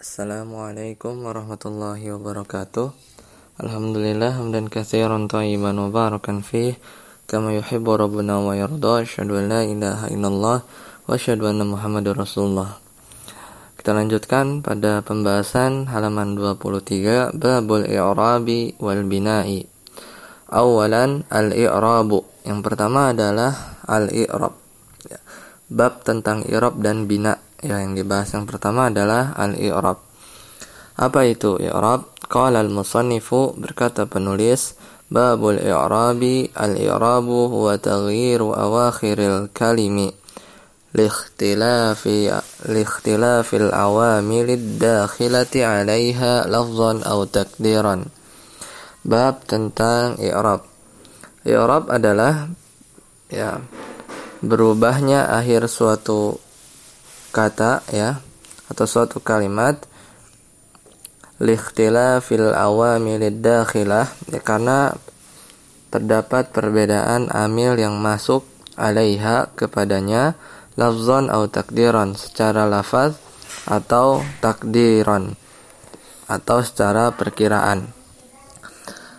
Assalamualaikum warahmatullahi wabarakatuh. Alhamdulillah hamdan katsiran tayyiban mubarakan fih. Kama yuhibbu rabbuna wa yarda asyhadu an la ilaha illallah wa asyhadu anna muhammadar rasulullah. Kita lanjutkan pada pembahasan halaman 23 babul i'rabi wal bina'i. Awalan al-i'rabu. Yang pertama adalah al-i'rab. Ya. Bab tentang i'rab dan bina' ya, yang dibahas yang pertama adalah al-i'rab. Apa itu i'rab? Qala al-musannifu berkata penulis Babul i'rabi al-i'rabu huwa taghyiru awakhiril kalimi liikhtilafi liikhtilafil awamilid dakhilati 'alaiha lafzan aw takdiran. Bab tentang i'rab. I'rab adalah ya berubahnya akhir suatu kata ya atau suatu kalimat fil awamil dakhilah ya, karena terdapat perbedaan amil yang masuk alaiha kepadanya lafzon atau takdiran secara lafaz atau takdiran atau secara perkiraan.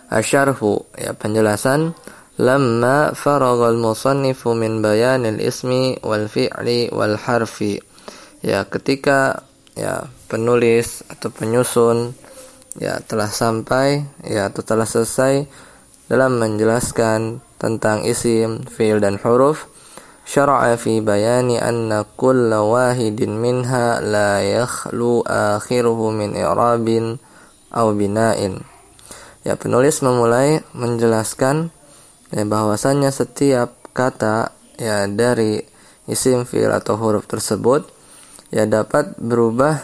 Asyarhu ya penjelasan lamma faragal musannifu min bayanil ismi wal fi'li wal harfi ya ketika ya penulis atau penyusun ya telah sampai ya atau telah selesai dalam menjelaskan tentang isim, fi'il dan huruf syara'a fi bayani anna kulla wahidin minha la yakhlu akhiruhu min i'rabin aw bina'in. Ya penulis memulai menjelaskan ya bahwasannya setiap kata ya dari isim fi'il atau huruf tersebut ya dapat berubah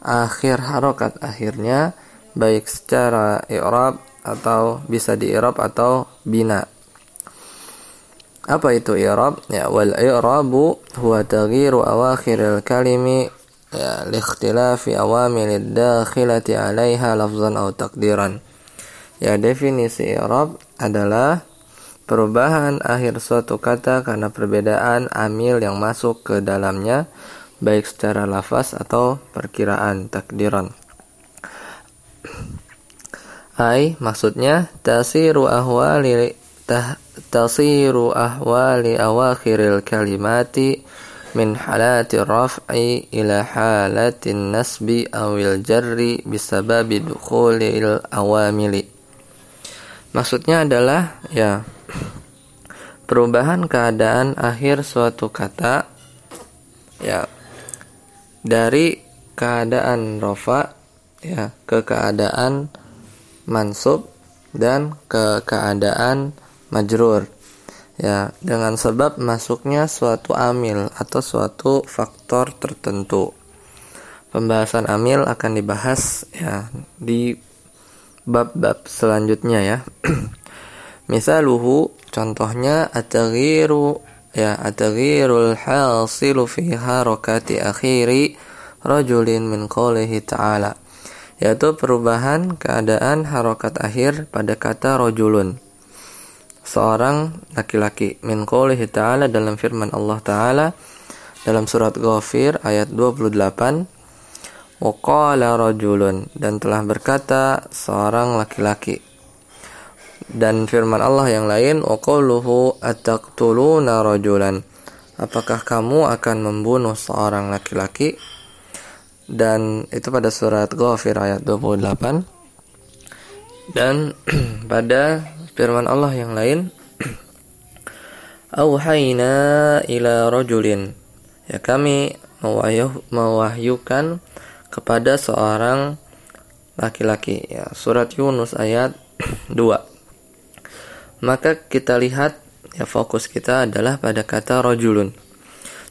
akhir harokat akhirnya baik secara i'rab atau bisa di i'rab atau bina. Apa itu i'rab? Ya wal i'rabu huwa taghyiru awakhiril kalimi ya liikhtilafi awamil dakhilati 'alaiha lafzan aw taqdiran. Ya definisi i'rab adalah perubahan akhir suatu kata karena perbedaan amil yang masuk ke dalamnya baik secara lafaz atau perkiraan takdiran. Ai maksudnya tasiru ahwali tasiru ahwali awakhiril kalimati min halati raf'i ila halati nasbi awil jarri bisababi dukhulil awamili. Maksudnya adalah ya perubahan keadaan akhir suatu kata ya dari keadaan rofa ya ke keadaan mansub dan ke keadaan majrur. Ya dengan sebab masuknya suatu amil atau suatu faktor tertentu. Pembahasan amil akan dibahas ya di bab-bab selanjutnya ya. Misaluhu contohnya at-taghyiru ya at-taghyirul hasilu fi harakati akhiri rajulin min qawlihi ta'ala. Yaitu perubahan keadaan harokat akhir pada kata rojulun seorang laki-laki min qawlihi ta'ala dalam firman Allah ta'ala dalam surat Ghafir ayat 28 Waqala rajulun dan telah berkata seorang laki-laki dan firman Allah yang lain waqaluhu ataqtuluna rajulan. Apakah kamu akan membunuh seorang laki-laki? Dan itu pada surat Ghafir ayat 28 dan pada firman Allah yang lain Auhayna ila rajulin. Ya kami mewahyukan kepada seorang laki-laki. Ya surat Yunus ayat 2 maka kita lihat ya fokus kita adalah pada kata rojulun.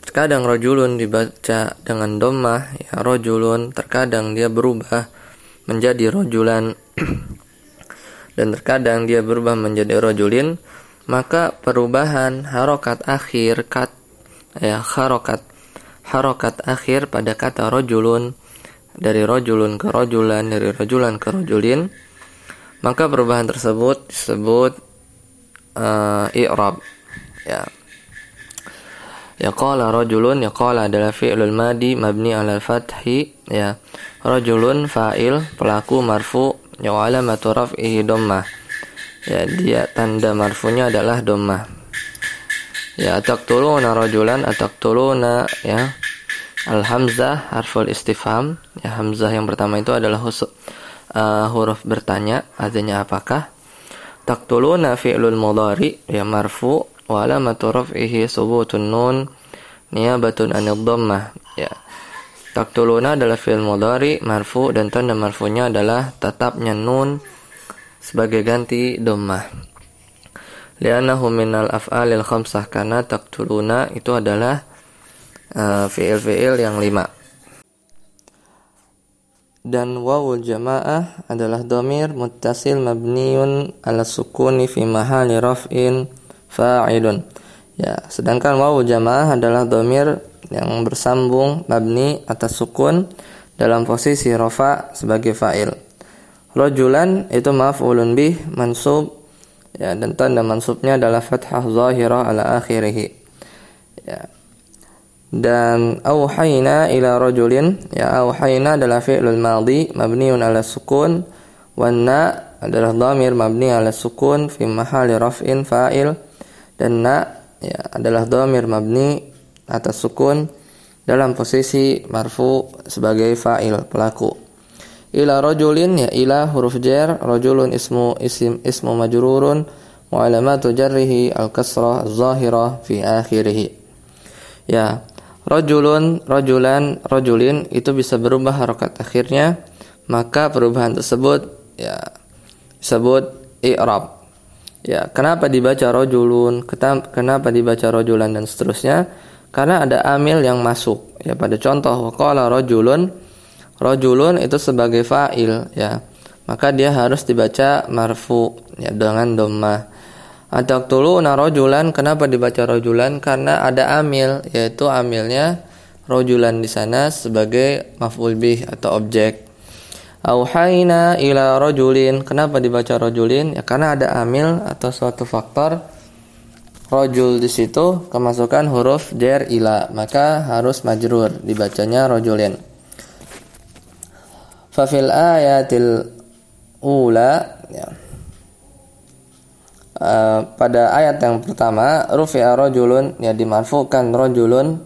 Terkadang rojulun dibaca dengan domah, ya rojulun. Terkadang dia berubah menjadi rojulan dan terkadang dia berubah menjadi rojulin. Maka perubahan harokat akhir kat ya harokat harokat akhir pada kata rojulun dari rojulun ke rojulan dari rojulan ke rojulin maka perubahan tersebut disebut uh, i'rab ya Ya qala rajulun ya qala adalah fi'lul madi mabni ala fathi ya. Rajulun fa'il pelaku marfu ya alamatu raf'ihi dhammah. Ya dia tanda marfunya adalah dhammah. Ya taqtuluna rajulan ataqtuluna ya. Al hamzah harful istifham ya hamzah yang pertama itu adalah uh, huruf bertanya artinya apakah taqtuluna fi'lul mudhari ya marfu wa alamatu raf'ihi subutun nun niyabatun anid dhammah. Ya. Taktuluna adalah fi'il mudhari marfu dan tanda marfunya adalah tetapnya nun sebagai ganti dhammah. Li'annahu minal af'alil khamsah karena taktuluna itu adalah uh, fi'il-fi'il yang lima dan wawul jamaah adalah domir muttasil mabniun ala sukuni fi mahali raf'in fa'ilun. Ya, sedangkan wawu jamaah adalah domir yang bersambung mabni atas sukun dalam posisi rofa sebagai fa'il. Rojulan itu maf'ulun bih mansub ya dan tanda mansubnya adalah fathah zahirah ala akhirih. Ya. Dan auhayna ila rajulin ya auhayna adalah fi'lul madhi mabniun ala sukun wan adalah dhamir mabni ala sukun fi mahali raf'in fa'il dan na ya adalah dhamir mabni atas sukun dalam posisi marfu sebagai fa'il pelaku. Ila rajulin ya ila huruf jar rajulun ismu isim ismu majrurun wa alamatu jarrihi al-kasrah az-zahirah fi akhirih. Ya, rajulun rajulan rajulin itu bisa berubah harokat akhirnya maka perubahan tersebut ya disebut i'rab Ya, kenapa dibaca rojulun? Kenapa dibaca rojulan dan seterusnya? Karena ada amil yang masuk. Ya, pada contoh waqala rojulun, rojulun itu sebagai fa'il ya. Maka dia harus dibaca marfu ya dengan dhammah. Ataktuluna rojulan, kenapa dibaca rojulan? Karena ada amil, yaitu amilnya rojulan di sana sebagai maf'ul bih atau objek. Auhayna ila rojulin. Kenapa dibaca rojulin? Ya karena ada amil atau suatu faktor rojul di situ kemasukan huruf jer ila, maka harus majrur dibacanya rojulin. Fafil ayatil ula ya. Uh, pada ayat yang pertama rufi'a rojulun ya dimarfukan rojulun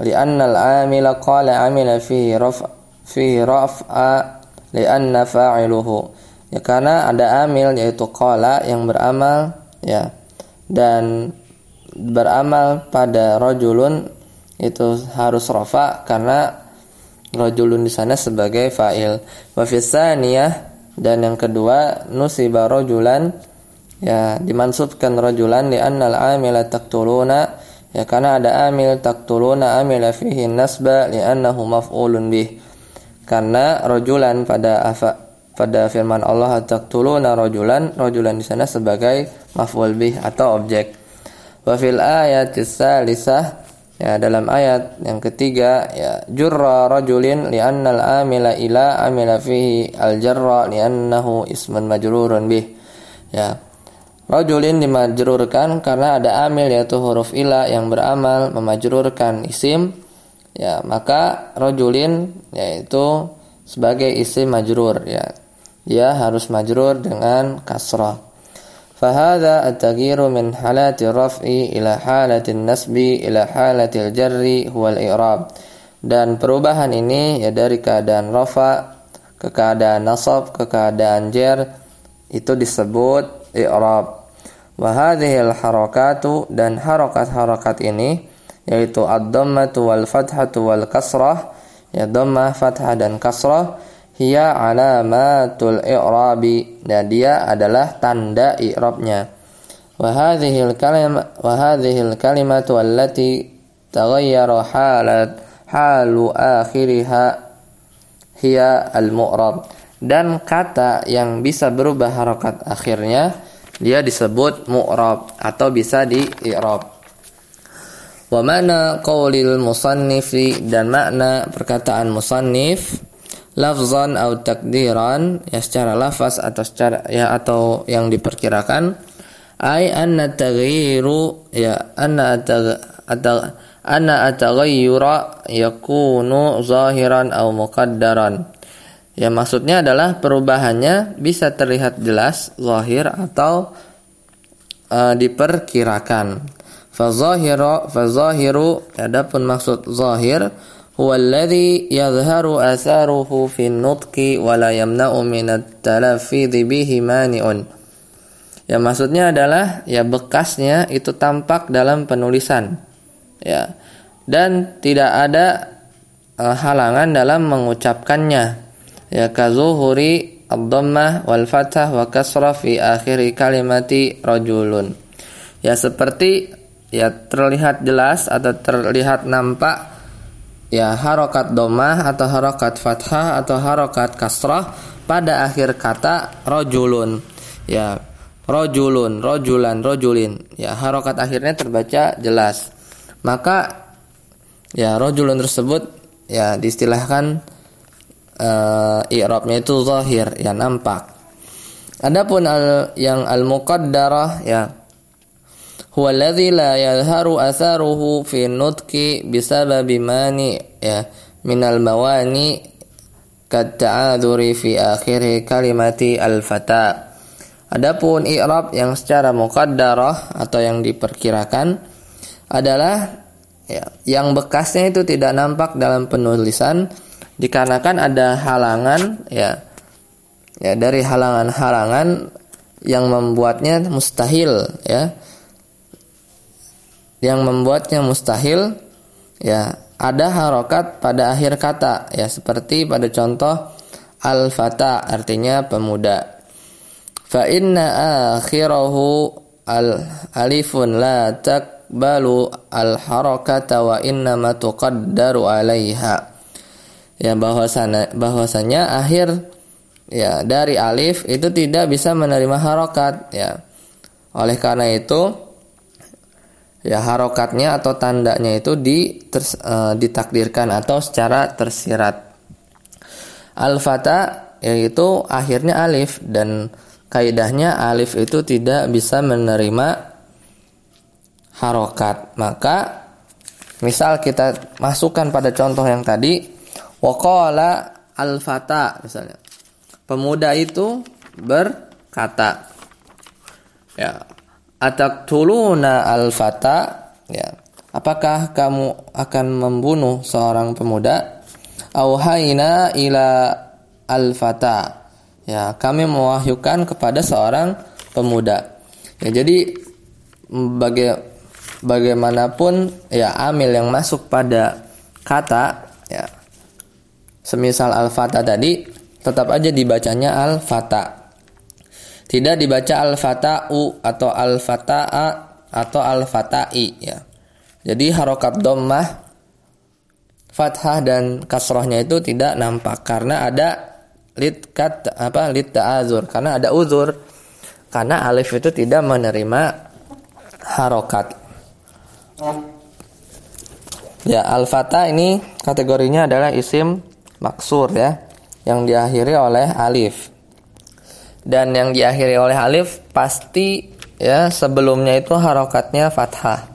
li'annal amila qala amila fihi raf fihi raf'a li'anna fa'iluhu. Ya karena ada amil yaitu qala yang beramal ya dan beramal pada rojulun itu harus rofa karena rojulun di sana sebagai fa'il. Wa dan yang kedua nusiba rojulan ya dimansubkan rojulan di annal amila taktuluna ya karena ada amil taktuluna amila fihi nasba li annahu maf'ulun bih. Karena rojulan pada afa, pada firman Allah taqtuluna rojulan rojulan di sana sebagai maf'ul bih atau objek. Wa fil ayat lisah ya dalam ayat yang ketiga ya jurra rajulin li'anna al-amila ila amila fihi al-jarra li'annahu ismun majrurun bih. Ya Rajulin dimajrurkan karena ada amil yaitu huruf ila yang beramal memajrurkan isim. Ya maka rojulin yaitu sebagai isim majrur ya. Dia harus majrur dengan kasrah. Fahada at-taghyiru min halati raf'i ila halati nasbi ila halati al-jarri al-i'rab dan perubahan ini ya dari keadaan rafa ke keadaan nasab ke keadaan jar itu disebut i'rab wa hadhihi al-harakatu dan harakat-harakat ini yaitu ad-dhammatu wal fathatu wal kasrah ya dhammah fathah dan kasrah hiya alamatul i'rabi dan dia adalah tanda i'rabnya. Wa wa hadhihi al-kalimatu allati taghayyara halat halu akhiriha hiya al-mu'rab. Dan kata yang bisa berubah harokat akhirnya dia disebut mu'rab atau bisa di i'rab Wa mana qaulil musannifi dan makna perkataan musannif lafzan atau takdiran ya secara lafaz atau secara ya atau yang diperkirakan ai anna taghyiru ya anna atau anna at-taghayyura yakunu zahiran aw muqaddaran. Ya maksudnya adalah perubahannya bisa terlihat jelas zahir atau uh, diperkirakan. Fazahiru fazahiru adapun maksud zahir huwa yadhharu atharuhu fi nutqi wa la yamna'u min at-talaffidhi bihi mani'un. Ya maksudnya adalah ya bekasnya itu tampak dalam penulisan. Ya. Dan tidak ada uh, halangan dalam mengucapkannya ya kazuhuri ad-dhammah wal fathah wa kasrah fi akhir kalimati rajulun. Ya seperti ya terlihat jelas atau terlihat nampak ya harokat dhammah atau harokat fathah atau harokat kasrah pada akhir kata rajulun. Ya rajulun rajulan rajulin. Ya harokat akhirnya terbaca jelas. Maka ya rajulun tersebut ya diistilahkan uh, i'rabnya itu zahir ya nampak. Adapun al, yang al-muqaddarah ya huwa alladhi la yadhharu atharuhu fi nutqi bisababi mani ya min al-mawani kad ta'adhuri fi akhir kalimati al-fata. Adapun i'rab yang secara muqaddarah atau yang diperkirakan adalah ya, yang bekasnya itu tidak nampak dalam penulisan dikarenakan ada halangan ya. Ya dari halangan-halangan yang membuatnya mustahil ya. Yang membuatnya mustahil ya ada harokat pada akhir kata ya seperti pada contoh al-fata artinya pemuda. Fa inna akhirahu al alifun la takbalu al harakata wa inna ma tuqaddaru alaiha ya bahwasanya bahwasanya akhir ya dari alif itu tidak bisa menerima harokat ya. Oleh karena itu ya harokatnya atau tandanya itu di uh, ditakdirkan atau secara tersirat. Al-fata yaitu akhirnya alif dan kaidahnya alif itu tidak bisa menerima harokat. Maka misal kita masukkan pada contoh yang tadi Waqala al-fata misalnya. Pemuda itu berkata ya ataktuluna al-fata? Ya. Apakah kamu akan membunuh seorang pemuda? Auhaina ila al-fata? Ya kami mewahyukan kepada seorang pemuda. Ya jadi baga bagaimanapun ya amil yang masuk pada kata ya semisal al-fata tadi tetap aja dibacanya al-fata. Tidak dibaca al-fata'u atau al-fata'a atau al-fata'i ya. Jadi harokat dommah fathah dan kasrohnya itu tidak nampak karena ada lit kat apa lit ta'azur karena ada uzur karena alif itu tidak menerima harokat. Ya, al-fata ini kategorinya adalah isim maksur ya. Yang diakhiri oleh alif. Dan yang diakhiri oleh alif pasti ya sebelumnya itu harokatnya fathah.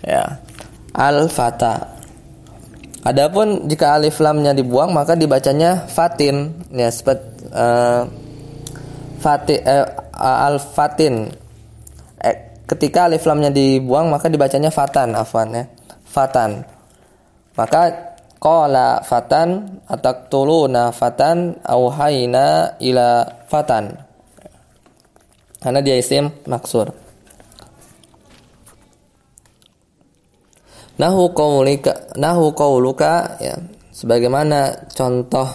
Ya. Al fatah adapun jika alif lamnya dibuang maka dibacanya fatin. Ya seperti uh, fati uh, al fatin eh, ketika alif lamnya dibuang maka dibacanya fatan afwan ya. Fatan. Maka Qala fatan ataktuluna fatan auhayna ila fatan. Karena dia isim maksur. Nahu qaulika nahu qauluka ya sebagaimana contoh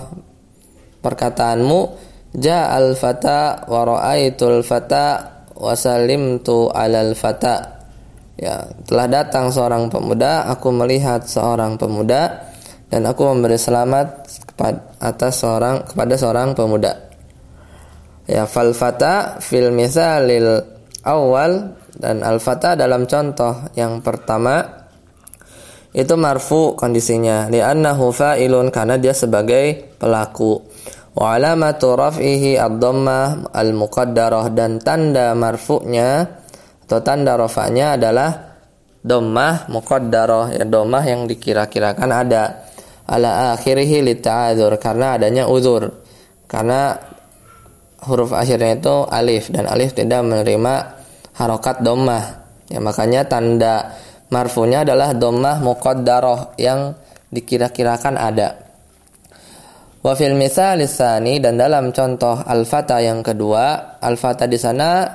perkataanmu ja'al fata wa ra'aitul fata wa salimtu 'alal fata. Ya, telah datang seorang pemuda, aku melihat seorang pemuda dan aku memberi selamat kepada atas seorang kepada seorang pemuda. Ya fal fata fil misalil awal dan al fata dalam contoh yang pertama itu marfu kondisinya li'annahu fa'ilun karena dia sebagai pelaku. Wa alamatu raf'ihi ad-dhammah al-muqaddarah dan tanda marfu'nya atau tanda rafa'nya adalah domah muqaddarah ya domah yang dikira-kirakan ada ala akhirih lita'adzur karena adanya uzur. Karena huruf akhirnya itu alif dan alif tidak menerima harokat domah ya makanya tanda marfunya adalah domah muqaddarah yang dikira-kirakan ada. Wa fil misal dan dalam contoh al-fata yang kedua al-fata di sana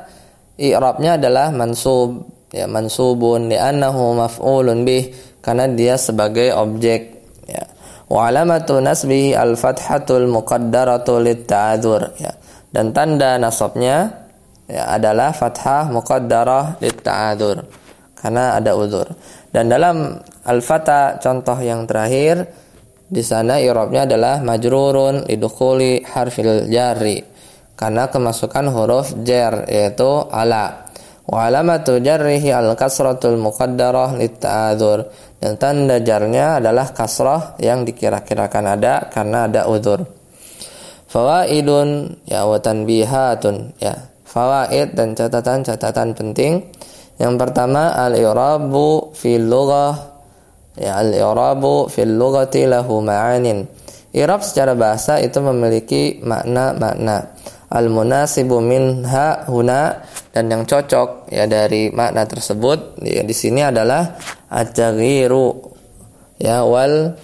i'rabnya adalah mansub. Ya mansubun li'annahu maf'ulun bih karena dia sebagai objek wa alamatu nasbihi al fathatul muqaddaratu litta'adzur ya. Dan tanda nasabnya ya adalah fathah muqaddarah litta'adzur karena ada uzur. Dan dalam al-fata contoh yang terakhir di sana i'rabnya adalah majrurun lidukhuli harfil jarri. Karena kemasukan huruf jar yaitu ala wa alamatu jarrihi al kasratul muqaddarah litta'adzur dan tanda jarnya adalah kasrah yang dikira-kirakan ada karena ada udzur. Fawaidun ya wa tanbihatun ya. Fawaid dan catatan-catatan penting. Yang pertama al-i'rabu fil lughah ya al-i'rabu fil lughati lahu ma'anin. I'rab secara bahasa itu memiliki makna-makna. Al-munasibu minha huna dan yang cocok ya dari makna tersebut ya, di sini adalah at-taghyiru ya wal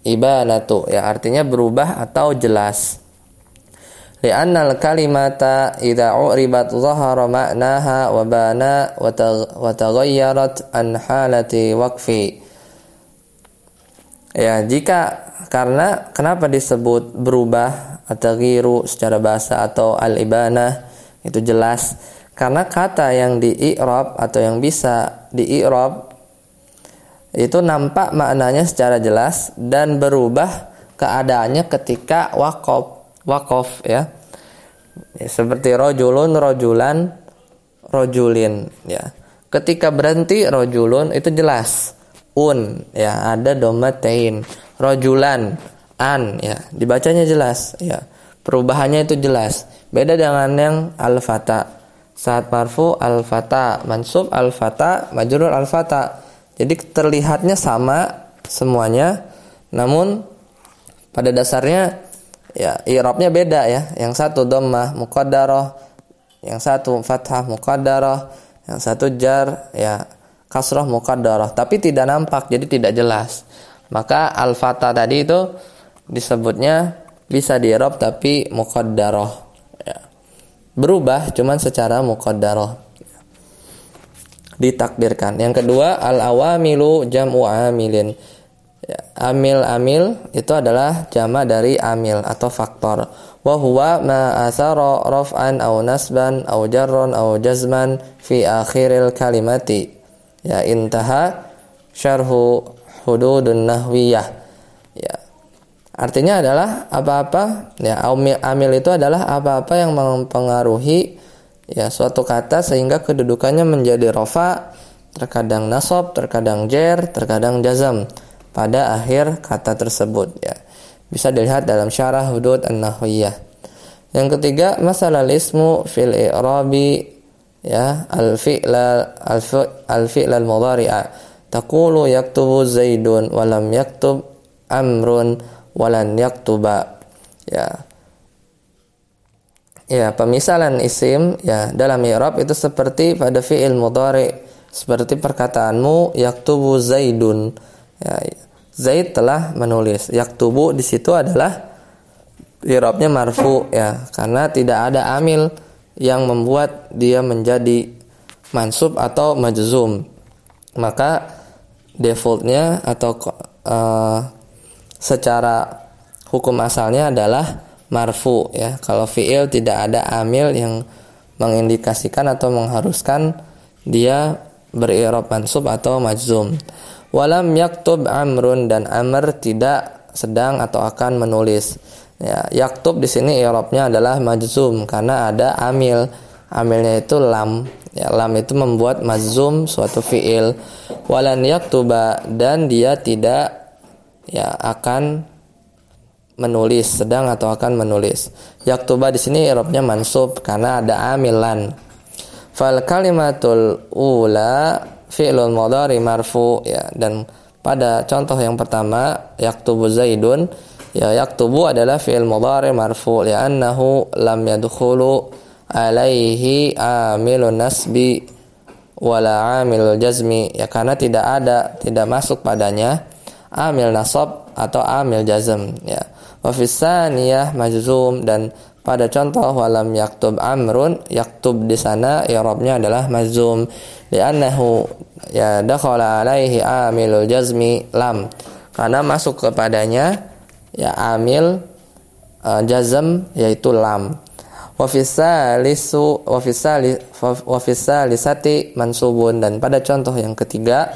ibanatu ya artinya berubah atau jelas. Li'anna al-kalimata idza uribat dhahara ma'naha wa bana wa taghayyarat an halati waqfi. Ya jika karena kenapa disebut berubah atau secara bahasa atau al-ibanah itu jelas karena kata yang di i'rab atau yang bisa di i'rab itu nampak maknanya secara jelas dan berubah keadaannya ketika wakof wakof ya. ya seperti rojulun rojulan rojulin ya. Ketika berhenti rojulun itu jelas. Un ya ada domatein. Rojulan an ya. Dibacanya jelas ya. Perubahannya itu jelas. Beda dengan yang al-fata saat marfu al-fata, mansub al-fata, majrur al-fata. Jadi terlihatnya sama semuanya, namun pada dasarnya ya i'rabnya beda ya. Yang satu dhammah muqaddarah, yang satu fathah muqaddarah, yang satu jar ya kasrah muqaddarah, tapi tidak nampak jadi tidak jelas. Maka al-fata tadi itu disebutnya bisa di tapi muqaddarah berubah cuman secara muqaddarah ditakdirkan. Yang kedua al-awamilu jam'u amilin. Ya, amil amil itu adalah jama dari amil atau faktor. Wa huwa ma asara raf'an aw nasban aw jarran aw jazman fi akhiril kalimati. Ya intaha syarhu hududun nahwiyah. Artinya adalah apa-apa ya amil, itu adalah apa-apa yang mempengaruhi ya suatu kata sehingga kedudukannya menjadi rofa, terkadang nasab, terkadang jer, terkadang jazam pada akhir kata tersebut ya. Bisa dilihat dalam syarah hudud an-nahwiyah. Yang ketiga, masalah ismu fil i'rabi ya al-fi'la al-fi'la al-mudhari'a. Taqulu yaktubu Zaidun wa lam yaktub Amrun walan yaktuba. Ya. Ya pemisalan isim ya dalam i'rab itu seperti pada fi'il mudhari seperti perkataanmu yaktubu zaidun. Ya zaid telah menulis. Yaktubu di situ adalah i'rabnya marfu ya karena tidak ada amil yang membuat dia menjadi mansub atau majzum. Maka defaultnya atau uh, secara hukum asalnya adalah marfu ya. Kalau fiil tidak ada amil yang mengindikasikan atau mengharuskan dia berirab mansub atau majzum. Walam yaktub amrun dan amr tidak sedang atau akan menulis. Ya, yaktub di sini i'rabnya adalah majzum karena ada amil. Amilnya itu lam. Ya, lam itu membuat majzum suatu fiil. Walan yaktuba dan dia tidak ya akan menulis sedang atau akan menulis. Yaktuba di sini i'rabnya mansub karena ada amilan. Fal kalimatul ula fi'lul mudhari marfu ya dan pada contoh yang pertama yaktubu zaidun ya yaktubu adalah fi'il mudhari marfu li'annahu lam yadkhulu alaihi amilun nasbi wala amil jazmi ya karena tidak ada tidak masuk padanya amil nasab atau amil jazm ya. Wa fisaniyah majzum dan pada contoh walam yaktub amrun yaktub di sana i'rabnya adalah mazum li'annahu ya dakhala alaihi amilul jazmi lam. Karena masuk kepadanya ya amil uh, jazm yaitu lam. Wa fisalisu wa fisali wa fisalisati mansubun. Dan pada contoh yang ketiga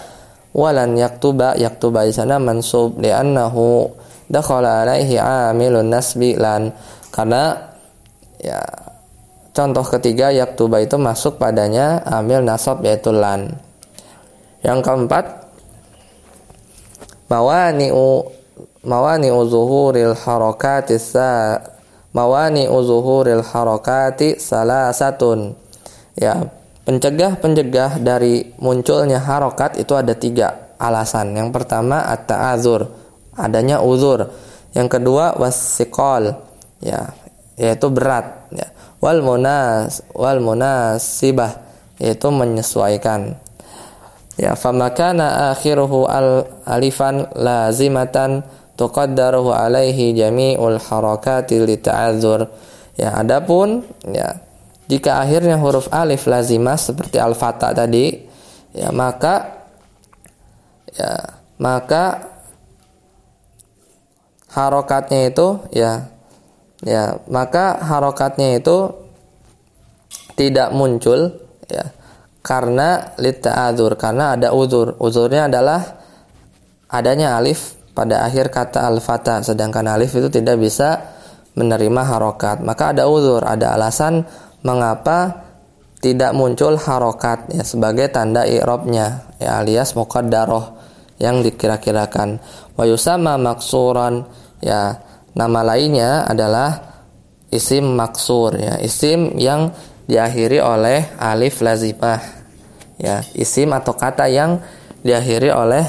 walan yaktuba yaktuba di sana mansub li'annahu dakhala alaihi amilun nasbi lan karena ya contoh ketiga yaktuba itu masuk padanya amil nasab yaitu lan. Yang keempat mawani'u mawani'u zuhuril harakati sa mawani'u zuhuril harakati salasatun. Ya pencegah-pencegah dari munculnya harokat itu ada tiga alasan. Yang pertama at-ta'azur adanya uzur. Yang kedua wasikol ya yaitu berat ya. wal munas wal munasibah yaitu menyesuaikan. Ya famakana akhiruhu al alifan lazimatan tuqaddaruhu alaihi jami'ul harakati lita'adzur ya adapun ya jika akhirnya huruf alif lazimah seperti al-fatah tadi ya maka ya maka harokatnya itu ya ya maka harokatnya itu tidak muncul ya karena lita'adzur karena ada uzur. Uzurnya adalah adanya alif pada akhir kata al-fatah sedangkan alif itu tidak bisa menerima harokat. Maka ada uzur ada alasan mengapa tidak muncul harokat ya sebagai tanda i'rabnya ya alias muqaddarah yang dikira-kirakan wa yusama maksuran ya Nama lainnya adalah isim maksur ya, isim yang diakhiri oleh alif lazimah. Ya, isim atau kata yang diakhiri oleh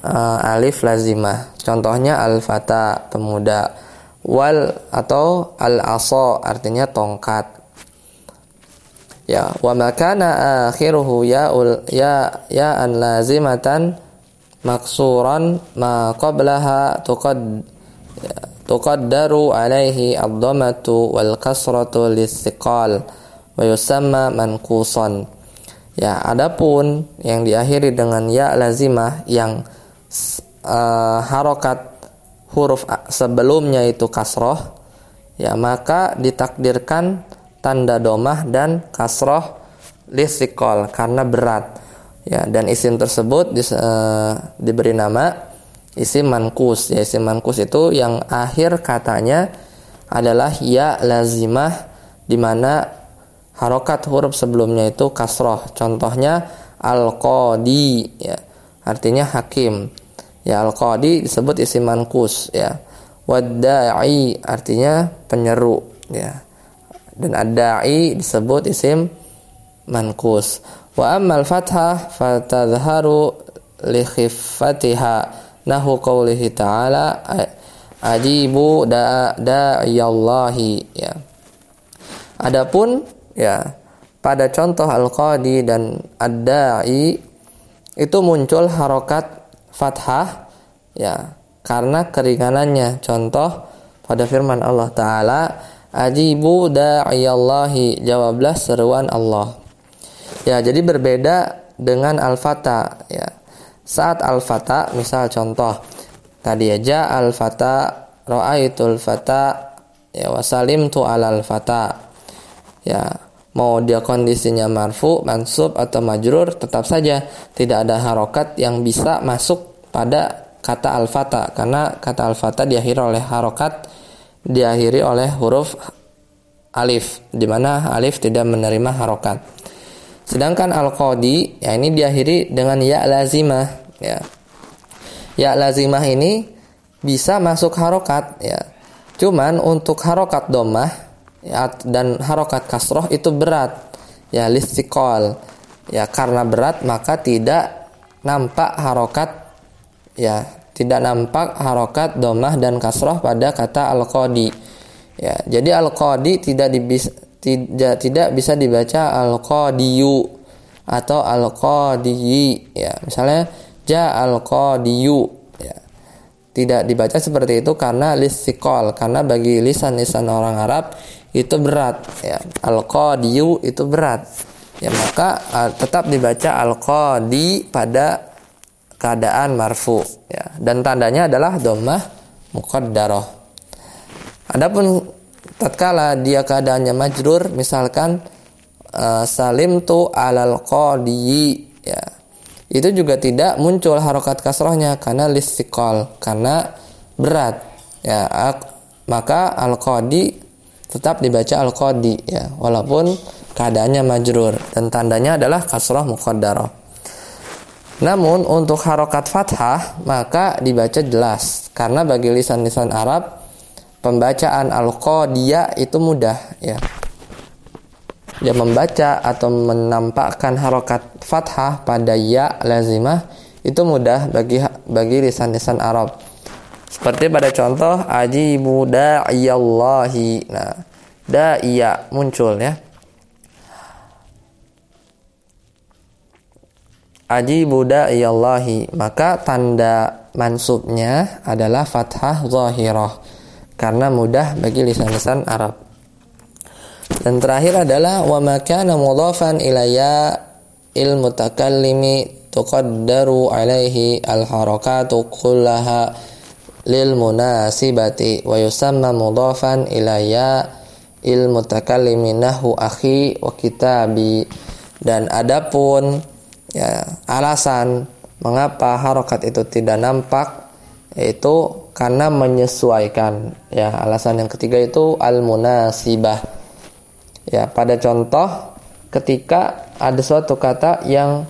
uh, alif lazimah. Contohnya al-fata, pemuda. Wal atau al-asa artinya tongkat. Ya, wa makana akhiruhu ya'ul ya ya'an lazimatan maksuran ma qablaha tuqad tuqaddaru alaihi ad-dhammatu wal kasratu listiqal wa yusamma manqusan. Ya adapun yang diakhiri dengan ya lazimah yang uh, harokat huruf sebelumnya itu kasroh ya maka ditakdirkan tanda domah dan kasroh listiqal karena berat. Ya dan isim tersebut di, uh, diberi nama isim mankus. Ya isim mankus itu yang akhir katanya adalah ya lazimah di mana harokat huruf sebelumnya itu kasroh. Contohnya al qadi ya artinya hakim. Ya al qadi disebut isim mankus ya. Wadai artinya penyeru ya dan adai disebut isim mankus wa ammal fathah fatadharu li khiffatiha. Nahu qaulihi ta'ala ajibu da da'iyallahi. Ya. Adapun ya pada contoh al-qadi dan ad-da'i itu muncul harokat fathah ya karena keringanannya. Contoh pada firman Allah taala ajibu da'iyallahi jawablah seruan Allah. Ya jadi berbeda dengan al-fatah ya. Saat al-fata misal contoh tadi aja al-fata ra'aitul fata ya wasalim tu alal fata. Ya mau dia kondisinya marfu mansub atau majrur tetap saja tidak ada harokat yang bisa masuk pada kata al-fata karena kata al-fata diakhiri oleh harokat diakhiri oleh huruf alif di mana alif tidak menerima harokat Sedangkan al-qadi ya ini diakhiri dengan ya lazimah ya. Ya lazimah ini bisa masuk harokat ya. Cuman untuk harokat domah ya, dan harokat kasroh itu berat ya listikol ya karena berat maka tidak nampak harokat ya tidak nampak harokat domah dan kasroh pada kata al-qadi. Ya jadi al-qadi tidak dibis, tidak tidak bisa dibaca al-qadiyu atau al-qadiyi. Ya misalnya ja al-qadiyu. Ya tidak dibaca seperti itu karena lisikol karena bagi lisan-lisan orang Arab itu berat. Ya al-qadiyu itu berat. Ya maka uh, tetap dibaca al-qadi pada keadaan marfu ya. Dan tandanya adalah dhammah muqaddarah. Adapun tatkala dia keadaannya majrur misalkan uh, salim tu alal qadi ya. Itu juga tidak muncul harokat kasrohnya karena listikol karena berat ya. Maka al qadi tetap dibaca al qadi ya. Walaupun keadaannya majrur dan tandanya adalah kasroh muqaddarah namun untuk harokat fathah maka dibaca jelas karena bagi lisan-lisan Arab pembacaan al-qadiyah itu mudah ya. Dia membaca atau menampakkan harokat fathah pada ya lazimah itu mudah bagi bagi lisan-lisan Arab. Seperti pada contoh ajibu da'iyallahi. Nah, da'iya muncul ya. Ajibu da'iyallahi maka tanda mansubnya adalah fathah zahirah. Karena mudah bagi lisan-lisan Arab. Dan terakhir adalah wa makana mudhafan ilayya il mutakallimi tuqaddaru alaihi al harakatu kullaha lil munasibati wa yusamma mudhafan ilayya il mutakallimi nahu akhi wa kitabi. Dan adapun ya alasan mengapa harokat itu tidak nampak yaitu karena menyesuaikan. Ya alasan yang ketiga itu al munasibah ya pada contoh ketika ada suatu kata yang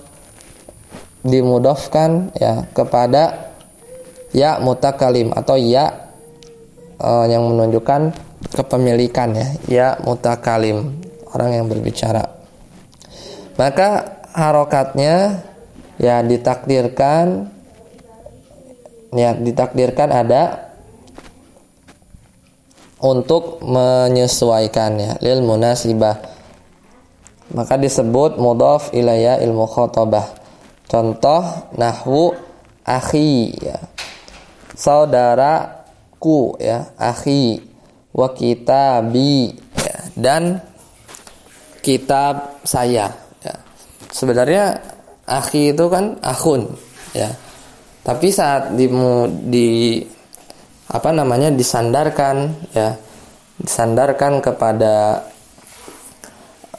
dimudofkan ya kepada ya mutakalim atau ya uh, yang menunjukkan kepemilikan ya ya mutakalim orang yang berbicara. Maka harokatnya ya ditakdirkan ya ditakdirkan ada untuk menyesuaikan ya lil munasibah. Maka disebut mudhaf ilaya ilmu khotobah contoh nahwu akhi ya. Saudaraku ya akhi wa kitabi ya, dan kitab saya sebenarnya akhi itu kan akhun ya. Tapi saat di di apa namanya disandarkan ya. Disandarkan kepada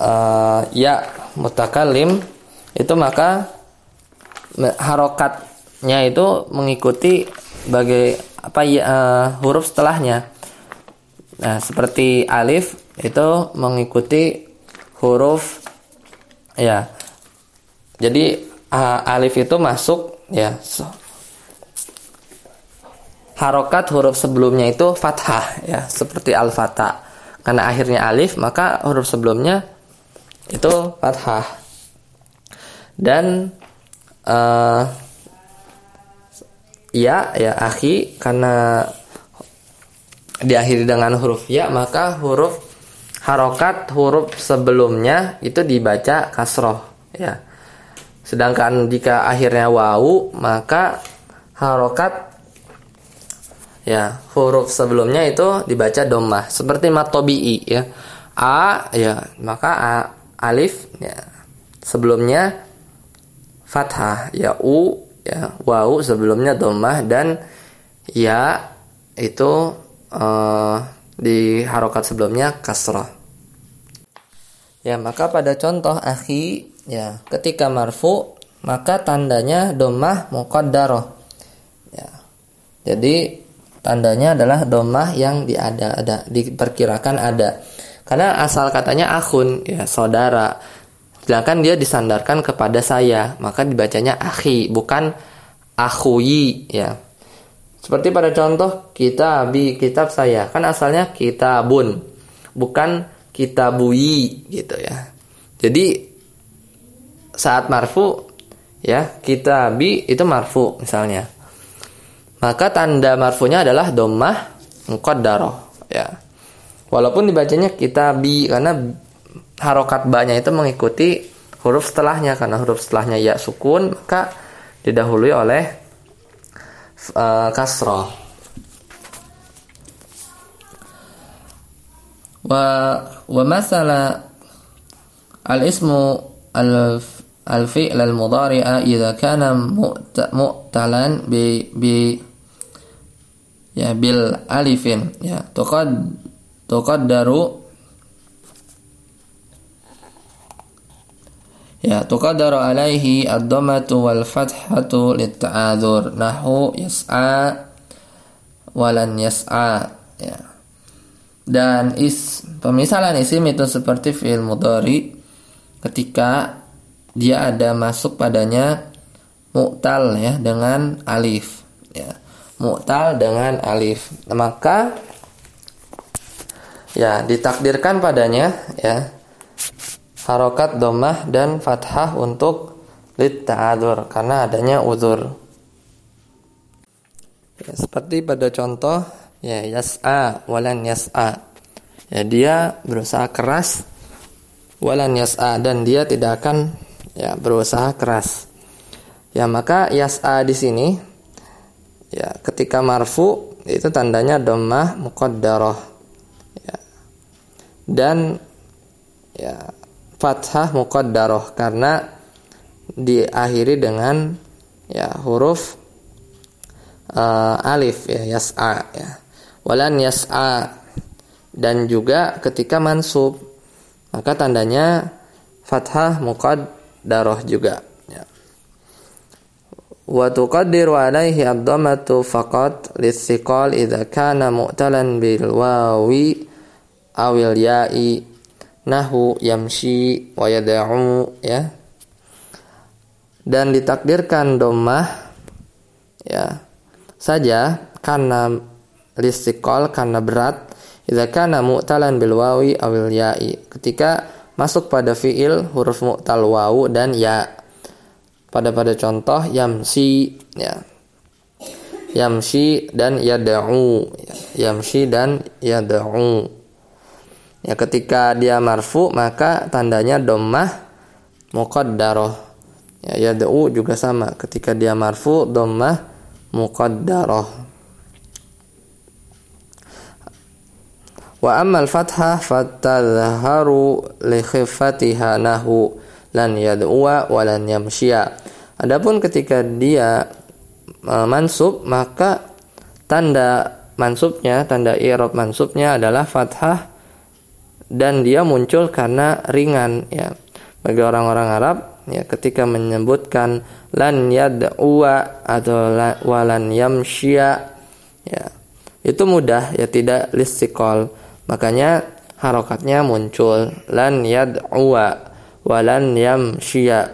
uh, ya mutakalim itu maka harokatnya itu mengikuti bagai apa ya uh, huruf setelahnya. Nah seperti alif itu mengikuti huruf ya jadi uh, alif itu masuk ya. So. Harokat huruf sebelumnya itu fathah ya, seperti al-fatah. Karena akhirnya alif, maka huruf sebelumnya itu fathah. Dan uh, ya ya akhi karena diakhiri dengan huruf ya maka huruf harokat huruf sebelumnya itu dibaca kasroh ya Sedangkan jika akhirnya wau, maka harokat ya huruf sebelumnya itu dibaca domah seperti matobi'i ya. A ya maka A, alif ya sebelumnya fathah ya u ya wau sebelumnya domah dan ya itu uh, di harokat sebelumnya kasrah. Ya, maka pada contoh akhi ya ketika marfu maka tandanya domah muqaddarah ya. Jadi tandanya adalah domah yang diada ada diperkirakan ada. Karena asal katanya akhun ya saudara. Sedangkan dia disandarkan kepada saya maka dibacanya akhi bukan akhuyi ya. Seperti pada contoh kitab kitab saya. Kan asalnya kitabun bukan kitabuyi gitu ya. Jadi saat marfu ya kita bi itu marfu misalnya. Maka tanda marfunya adalah domah muqaddarah ya. Walaupun dibacanya kita bi karena harokat banyak itu mengikuti huruf setelahnya karena huruf setelahnya ya sukun maka didahului oleh uh, kasrah. Wa wa masala al ismu al al fi'l al mudari'a idza kana mu'talan bi bi ya bil alifin ya tuqad tuqaddaru Ya, tuqaddaru alaihi ad-dhammatu wal fathatu litta'adzur. Nahu yas'a walan yas'a. Ya. Dan is pemisalan isim itu seperti fi'il mudhari ketika dia ada masuk padanya mu'tal ya dengan alif ya. Mu'tal dengan alif. Maka ya ditakdirkan padanya ya harokat domah dan fathah untuk lit ta'adur karena adanya uzur. Ya, seperti pada contoh ya yas'a walan yas'a. Ya dia berusaha keras walan yas'a dan dia tidak akan ya berusaha keras. Ya maka yas'a di sini ya ketika marfu itu tandanya domah muqaddarah. Ya. Dan ya fathah muqaddarah karena diakhiri dengan ya huruf uh, alif ya yas'a ya. Walan yas'a dan juga ketika mansub maka tandanya fathah muqaddarah juga ya. Wa tuqaddiru alaihi ad-dhammatu faqat litsiqal idza kana mu'talan bil wawi awil ya'i nahu yamshi wa yad'u ya dan ditakdirkan domah ya saja karena listikol karena berat idza kana mu'talan bil wawi awil ya'i ketika masuk pada fiil huruf mu'tal wawu dan ya pada pada contoh yamsi ya yamsi dan yad'u ya. yamsi dan yad'u Ya ketika dia marfu maka tandanya dommah muqaddarah. Ya yad'u juga sama. Ketika dia marfu dommah muqaddarah. Wa ammal fathah fatadhaharu li khiffatiha nahu lan yad'uwa wa lan. Adapun ketika dia uh, mansub maka tanda mansubnya, tanda i'rab mansubnya adalah fathah dan dia muncul karena ringan ya bagi orang-orang Arab ya ketika menyebutkan lan yad'uwa atau walan yamsya ya itu mudah ya tidak listikol makanya harokatnya muncul lan yad'uwa walan yamsya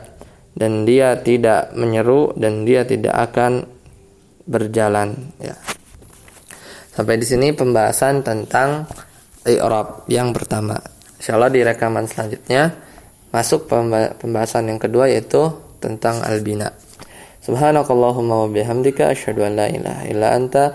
dan dia tidak menyeru dan dia tidak akan berjalan ya sampai di sini pembahasan tentang i'rab yang pertama. Insyaallah di rekaman selanjutnya masuk pembahasan yang kedua yaitu tentang albina. Subhanakallahumma wa bihamdika asyhadu an la ilaha illa anta